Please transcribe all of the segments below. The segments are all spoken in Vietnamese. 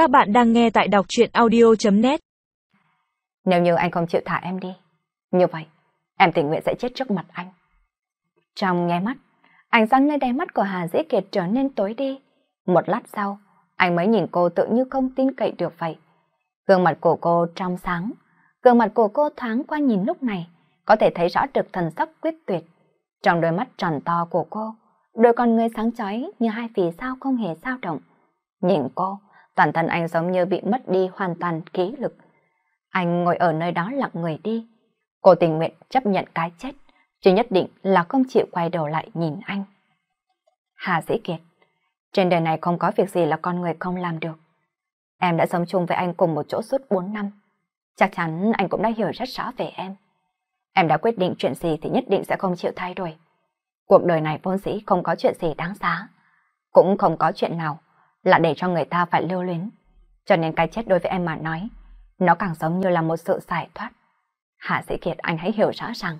Các bạn đang nghe tại đọc chuyện audio.net Nếu như anh không chịu thả em đi, như vậy, em tình nguyện sẽ chết trước mặt anh. Trong nghe mắt, ánh sáng nơi đáy mắt của Hà Dĩ Kiệt trở nên tối đi. Một lát sau, anh mới nhìn cô tự như không tin cậy được vậy. Gương mặt của cô trong sáng, gương mặt của cô thoáng qua nhìn lúc này, có thể thấy rõ được thần sắc quyết tuyệt. Trong đôi mắt tròn to của cô, đôi con người sáng chói như hai vì sao không hề dao động. Nhìn cô, toàn thân anh giống như bị mất đi hoàn toàn ký lực. Anh ngồi ở nơi đó lặng người đi. Cô tình nguyện chấp nhận cái chết, chứ nhất định là không chịu quay đầu lại nhìn anh. Hà Dĩ Kiệt, trên đời này không có việc gì là con người không làm được. Em đã sống chung với anh cùng một chỗ suốt 4 năm. Chắc chắn anh cũng đã hiểu rất rõ về em. Em đã quyết định chuyện gì thì nhất định sẽ không chịu thay đổi. Cuộc đời này vốn dĩ không có chuyện gì đáng giá. Cũng không có chuyện nào là để cho người ta phải lưu luyến. Cho nên cái chết đối với em mà nói, nó càng giống như là một sự giải thoát. Hạ Sĩ Kiệt anh hãy hiểu rõ ràng,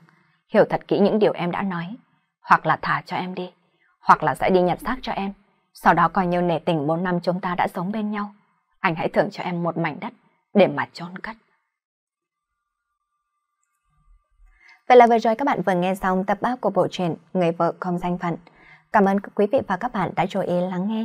hiểu thật kỹ những điều em đã nói. Hoặc là thả cho em đi, hoặc là sẽ đi nhận xác cho em. Sau đó coi như nể tình 4 năm chúng ta đã sống bên nhau. Anh hãy thưởng cho em một mảnh đất để mà chôn cất. Vậy là vừa rồi các bạn vừa nghe xong tập 3 của bộ truyện Người vợ không danh phận. Cảm ơn quý vị và các bạn đã chú ý lắng nghe.